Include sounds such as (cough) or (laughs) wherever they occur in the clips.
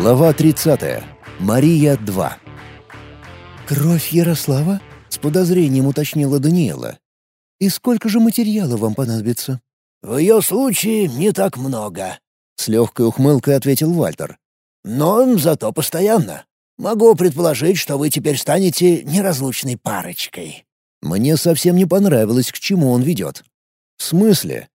Глава 30. Мария 2. «Кровь Ярослава?» — с подозрением уточнила Даниэла. «И сколько же материала вам понадобится?» «В ее случае не так много», — с легкой ухмылкой ответил Вальтер. «Но зато постоянно. Могу предположить, что вы теперь станете неразлучной парочкой». Мне совсем не понравилось, к чему он ведет. «В смысле?»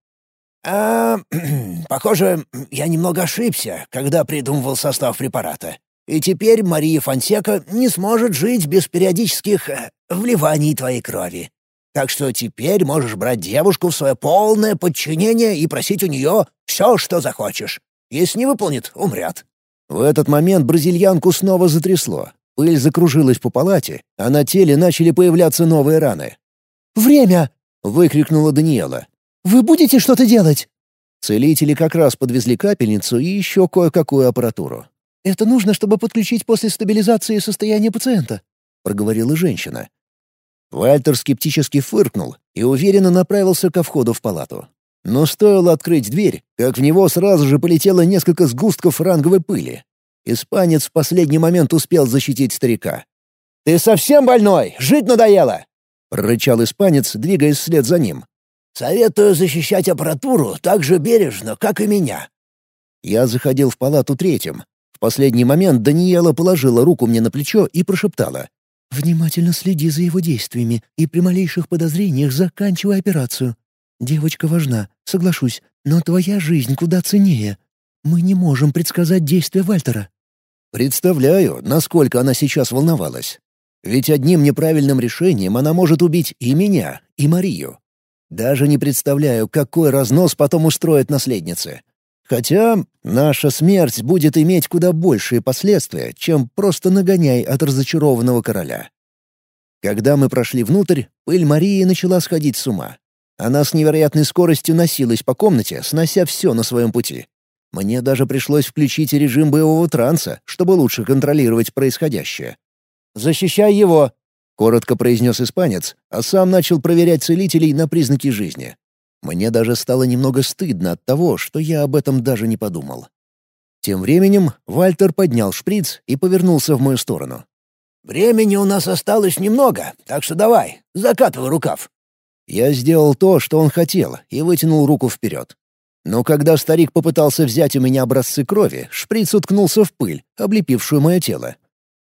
«А, (clears throat) похоже, я немного ошибся, когда придумывал состав препарата. И теперь Мария Фонсека не сможет жить без периодических э, вливаний твоей крови. Так что теперь можешь брать девушку в свое полное подчинение и просить у нее все, что захочешь. Если не выполнит, умрет». В этот момент бразильянку снова затрясло. Пыль закружилась по палате, а на теле начали появляться новые раны. «Время!» — выкрикнула Даниэла. Вы будете что-то делать?» Целители как раз подвезли капельницу и еще кое-какую аппаратуру. «Это нужно, чтобы подключить после стабилизации состояние пациента», — проговорила женщина. Вальтер скептически фыркнул и уверенно направился ко входу в палату. Но стоило открыть дверь, как в него сразу же полетело несколько сгустков ранговой пыли. Испанец в последний момент успел защитить старика. «Ты совсем больной? Жить надоело!» — прорычал испанец, двигаясь вслед за ним. Советую защищать аппаратуру так же бережно, как и меня». Я заходил в палату третьим. В последний момент Даниэла положила руку мне на плечо и прошептала. «Внимательно следи за его действиями и при малейших подозрениях заканчивай операцию. Девочка важна, соглашусь, но твоя жизнь куда ценнее. Мы не можем предсказать действия Вальтера». Представляю, насколько она сейчас волновалась. Ведь одним неправильным решением она может убить и меня, и Марию. Даже не представляю, какой разнос потом устроит наследницы. Хотя наша смерть будет иметь куда большие последствия, чем просто нагоняй от разочарованного короля. Когда мы прошли внутрь, пыль Марии начала сходить с ума. Она с невероятной скоростью носилась по комнате, снося все на своем пути. Мне даже пришлось включить режим боевого транса, чтобы лучше контролировать происходящее. «Защищай его!» — коротко произнес испанец, а сам начал проверять целителей на признаки жизни. Мне даже стало немного стыдно от того, что я об этом даже не подумал. Тем временем Вальтер поднял шприц и повернулся в мою сторону. «Времени у нас осталось немного, так что давай, закатывай рукав». Я сделал то, что он хотел, и вытянул руку вперед. Но когда старик попытался взять у меня образцы крови, шприц уткнулся в пыль, облепившую мое тело.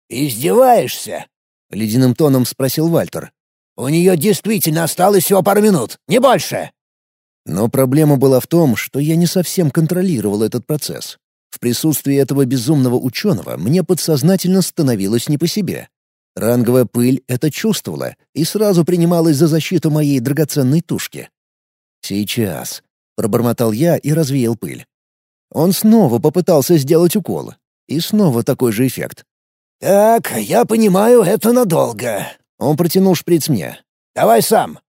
«Издеваешься?» — ледяным тоном спросил Вальтер. «У нее действительно осталось всего пару минут, не больше!» Но проблема была в том, что я не совсем контролировал этот процесс. В присутствии этого безумного ученого мне подсознательно становилось не по себе. Ранговая пыль это чувствовала и сразу принималась за защиту моей драгоценной тушки. «Сейчас», — пробормотал я и развеял пыль. Он снова попытался сделать укол. И снова такой же эффект. «Так, я понимаю, это надолго». Он протянул шприц мне. «Давай сам».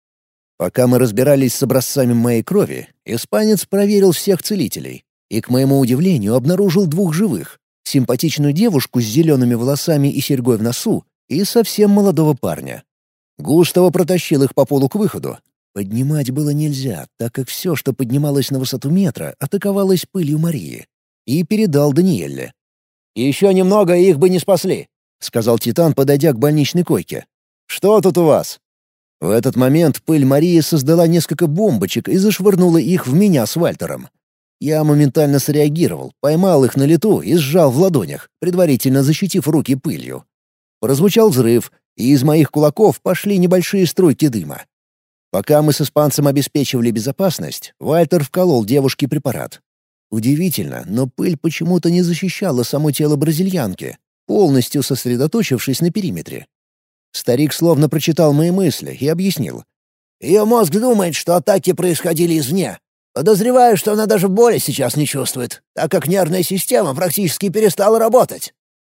Пока мы разбирались с образцами моей крови, испанец проверил всех целителей и, к моему удивлению, обнаружил двух живых — симпатичную девушку с зелеными волосами и серьгой в носу и совсем молодого парня. Густаво протащил их по полу к выходу. Поднимать было нельзя, так как все, что поднималось на высоту метра, атаковалось пылью Марии. И передал «Еще немного, и их бы не спасли», — сказал Титан, подойдя к больничной койке. «Что тут у вас?» В этот момент пыль Марии создала несколько бомбочек и зашвырнула их в меня с Вальтером. Я моментально среагировал, поймал их на лету и сжал в ладонях, предварительно защитив руки пылью. Прозвучал взрыв, и из моих кулаков пошли небольшие струйки дыма. Пока мы с испанцем обеспечивали безопасность, Вальтер вколол девушке препарат. Удивительно, но пыль почему-то не защищала само тело бразильянки, полностью сосредоточившись на периметре. Старик словно прочитал мои мысли и объяснил. «Ее мозг думает, что атаки происходили извне. Подозреваю, что она даже боли сейчас не чувствует, так как нервная система практически перестала работать».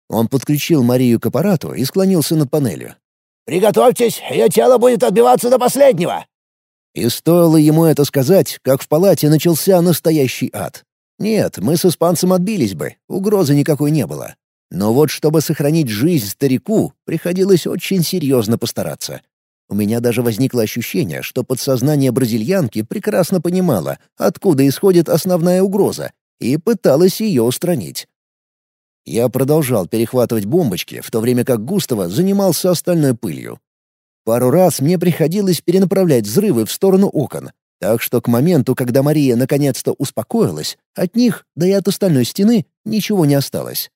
Он подключил Марию к аппарату и склонился над панелью. «Приготовьтесь, ее тело будет отбиваться до последнего!» И стоило ему это сказать, как в палате начался настоящий ад. Нет, мы с испанцем отбились бы, угрозы никакой не было. Но вот чтобы сохранить жизнь старику, приходилось очень серьезно постараться. У меня даже возникло ощущение, что подсознание бразильянки прекрасно понимало, откуда исходит основная угроза, и пыталась ее устранить. Я продолжал перехватывать бомбочки, в то время как Густаво занимался остальной пылью. Пару раз мне приходилось перенаправлять взрывы в сторону окон, так что к моменту, когда Мария наконец-то успокоилась, от них, да и от остальной стены, ничего не осталось.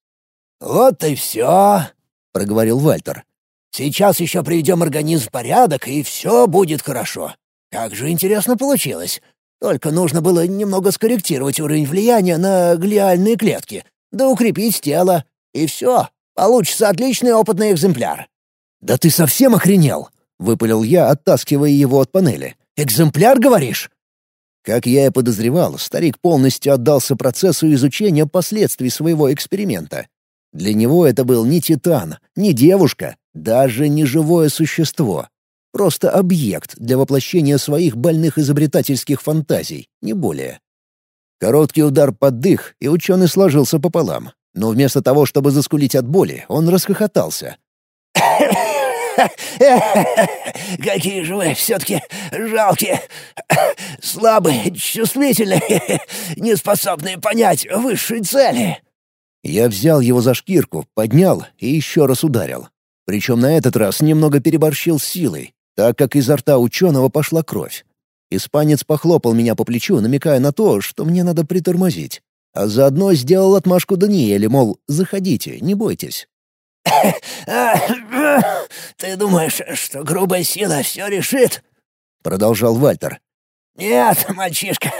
«Вот и все», — проговорил Вальтер. «Сейчас еще приведем организм в порядок, и все будет хорошо. Как же интересно получилось. Только нужно было немного скорректировать уровень влияния на глиальные клетки, да укрепить тело, и все. Получится отличный опытный экземпляр». «Да ты совсем охренел!» — выпалил я, оттаскивая его от панели. «Экземпляр, говоришь?» Как я и подозревал, старик полностью отдался процессу изучения последствий своего эксперимента. Для него это был не титан, не девушка, даже не живое существо. Просто объект для воплощения своих больных изобретательских фантазий, не более. Короткий удар под дых, и ученый сложился пополам. Но вместо того, чтобы заскулить от боли, он расхохотался. Какие же вы все-таки жалкие, слабые, чувствительные, неспособные понять высшие цели!» Я взял его за шкирку, поднял и еще раз ударил. Причем на этот раз немного переборщил силой, так как изо рта ученого пошла кровь. Испанец похлопал меня по плечу, намекая на то, что мне надо притормозить. А заодно сделал отмашку Даниэле, мол, заходите, не бойтесь. «Ты думаешь, что грубая сила все решит?» — продолжал Вальтер. «Нет, мальчишка,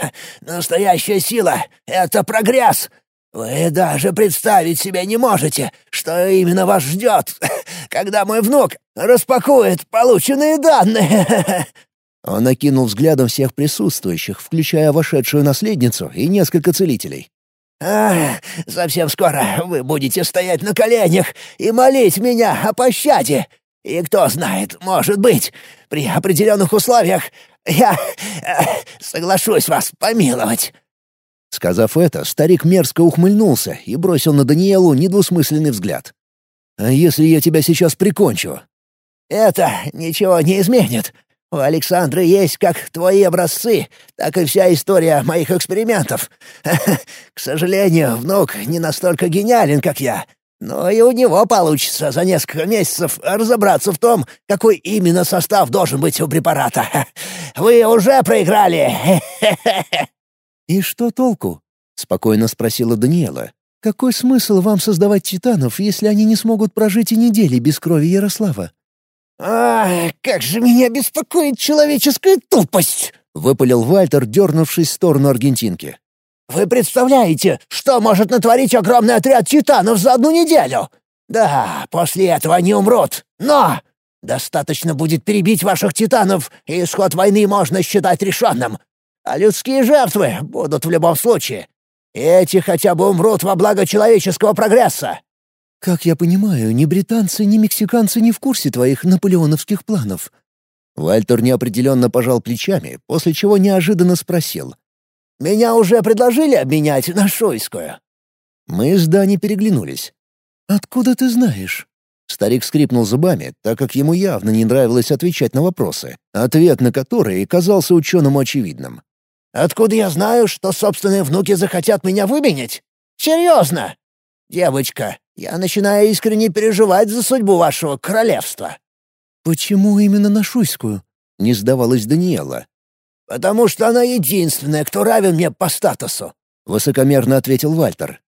настоящая сила — это прогресс. Вы даже представить себе не можете, что именно вас ждет, когда мой внук распакует полученные данные». Он окинул взглядом всех присутствующих, включая вошедшую наследницу и несколько целителей. А, совсем скоро вы будете стоять на коленях и молить меня о пощаде. И кто знает, может быть, при определенных условиях я э, соглашусь вас помиловать». Сказав это, старик мерзко ухмыльнулся и бросил на Даниэлу недвусмысленный взгляд. «А если я тебя сейчас прикончу?» «Это ничего не изменит. У Александры есть как твои образцы, так и вся история моих экспериментов. (laughs) К сожалению, внук не настолько гениален, как я. Но и у него получится за несколько месяцев разобраться в том, какой именно состав должен быть у препарата. (laughs) Вы уже проиграли. (laughs) «И что толку?» — спокойно спросила Даниэла. «Какой смысл вам создавать титанов, если они не смогут прожить и недели без крови Ярослава?» «Ах, как же меня беспокоит человеческая тупость!» — выпалил Вальтер, дернувшись в сторону аргентинки. «Вы представляете, что может натворить огромный отряд титанов за одну неделю? Да, после этого они умрут, но достаточно будет перебить ваших титанов, и исход войны можно считать решенным. А людские жертвы будут в любом случае. Эти хотя бы умрут во благо человеческого прогресса. «Как я понимаю, ни британцы, ни мексиканцы не в курсе твоих наполеоновских планов». Вальтер неопределенно пожал плечами, после чего неожиданно спросил. «Меня уже предложили обменять на Шуйскую?» Мы с Дани переглянулись. «Откуда ты знаешь?» Старик скрипнул зубами, так как ему явно не нравилось отвечать на вопросы, ответ на которые казался ученому очевидным. «Откуда я знаю, что собственные внуки захотят меня выменять? Серьезно? Девочка, я начинаю искренне переживать за судьбу вашего королевства». «Почему именно на Шуйскую?» — не сдавалась Даниэла. «Потому что она единственная, кто равен мне по статусу», — высокомерно ответил Вальтер.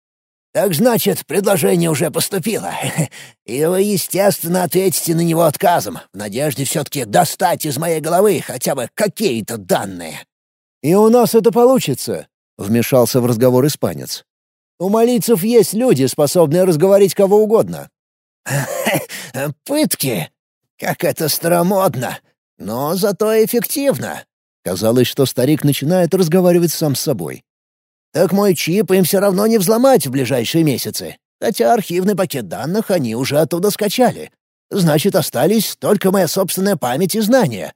«Так значит, предложение уже поступило, (laughs) и вы, естественно, ответите на него отказом, в надежде все-таки достать из моей головы хотя бы какие-то данные». «И у нас это получится», — вмешался в разговор испанец. У молитцев есть люди, способные разговорить кого угодно». (laughs) «Пытки? Как это старомодно! Но зато эффективно!» Казалось, что старик начинает разговаривать сам с собой. «Так мой чип им все равно не взломать в ближайшие месяцы, хотя архивный пакет данных они уже оттуда скачали. Значит, остались только моя собственная память и знания.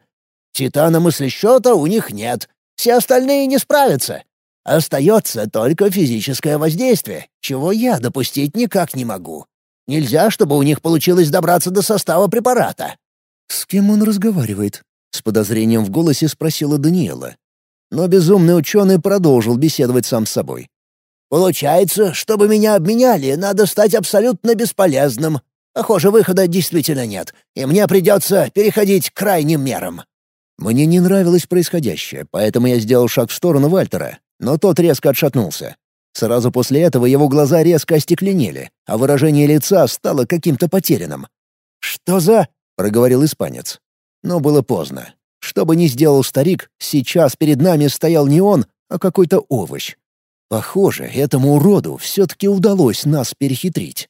Титана мыслесчета у них нет, все остальные не справятся. Остается только физическое воздействие, чего я допустить никак не могу. Нельзя, чтобы у них получилось добраться до состава препарата». «С кем он разговаривает?» — с подозрением в голосе спросила Даниэла. Но безумный ученый продолжил беседовать сам с собой. Получается, чтобы меня обменяли, надо стать абсолютно бесполезным. Похоже, выхода действительно нет, и мне придется переходить к крайним мерам». Мне не нравилось происходящее, поэтому я сделал шаг в сторону Вальтера, но тот резко отшатнулся. Сразу после этого его глаза резко остекленели, а выражение лица стало каким-то потерянным. «Что за...» — проговорил испанец. Но было поздно. Что бы ни сделал старик, сейчас перед нами стоял не он, а какой-то овощ. Похоже, этому уроду все-таки удалось нас перехитрить.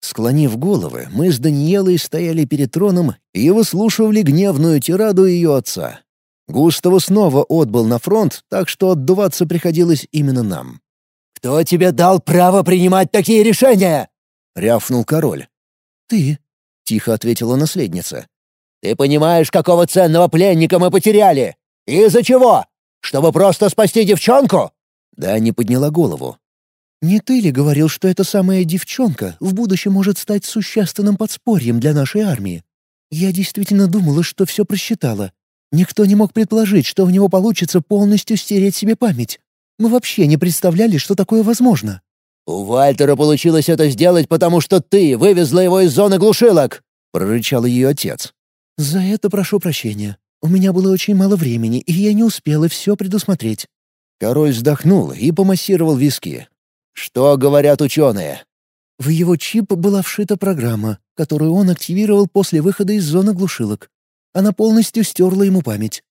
Склонив головы, мы с Даниелой стояли перед троном и выслушивали гневную тираду ее отца. Густаво снова отбыл на фронт, так что отдуваться приходилось именно нам. «Кто тебе дал право принимать такие решения?» — рявкнул король. «Ты», — тихо ответила наследница. «Ты понимаешь, какого ценного пленника мы потеряли? Из-за чего? Чтобы просто спасти девчонку?» Да не подняла голову. «Не ты ли говорил, что эта самая девчонка в будущем может стать существенным подспорьем для нашей армии? Я действительно думала, что все просчитала. Никто не мог предположить, что у него получится полностью стереть себе память. Мы вообще не представляли, что такое возможно». «У Вальтера получилось это сделать, потому что ты вывезла его из зоны глушилок!» — прорычал ее отец. «За это прошу прощения. У меня было очень мало времени, и я не успела все предусмотреть. Король вздохнул и помассировал виски. «Что говорят ученые?» В его чип была вшита программа, которую он активировал после выхода из зоны глушилок. Она полностью стерла ему память.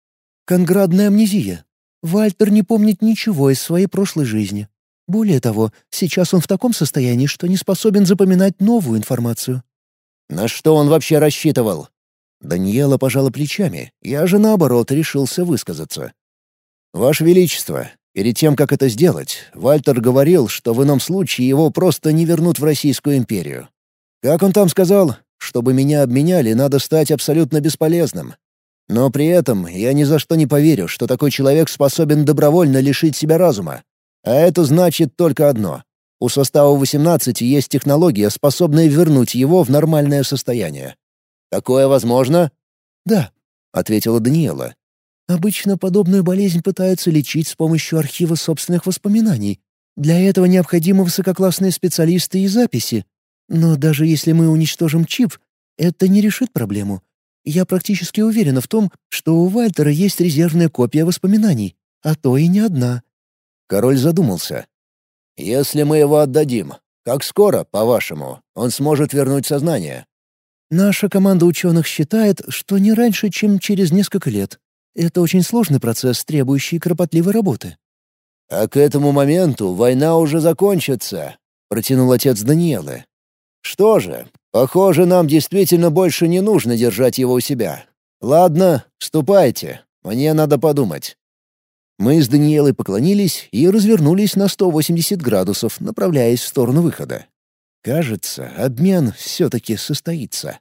Конградная амнезия. Вальтер не помнит ничего из своей прошлой жизни. Более того, сейчас он в таком состоянии, что не способен запоминать новую информацию. На что он вообще рассчитывал? Даниэла пожала плечами, я же наоборот решился высказаться. «Ваше Величество, перед тем, как это сделать, Вальтер говорил, что в ином случае его просто не вернут в Российскую империю. Как он там сказал, чтобы меня обменяли, надо стать абсолютно бесполезным. Но при этом я ни за что не поверю, что такой человек способен добровольно лишить себя разума. А это значит только одно. У состава 18 есть технология, способная вернуть его в нормальное состояние. Такое возможно? «Да», — ответила Даниэла. Обычно подобную болезнь пытаются лечить с помощью архива собственных воспоминаний. Для этого необходимы высококлассные специалисты и записи. Но даже если мы уничтожим чип, это не решит проблему. Я практически уверена в том, что у Вальтера есть резервная копия воспоминаний, а то и не одна. Король задумался. «Если мы его отдадим, как скоро, по-вашему, он сможет вернуть сознание?» «Наша команда ученых считает, что не раньше, чем через несколько лет. Это очень сложный процесс, требующий кропотливой работы». «А к этому моменту война уже закончится», — протянул отец Даниэлы. «Что же, похоже, нам действительно больше не нужно держать его у себя. Ладно, ступайте, мне надо подумать». Мы с Даниэлой поклонились и развернулись на 180 градусов, направляясь в сторону выхода. Кажется, обмен все-таки состоится.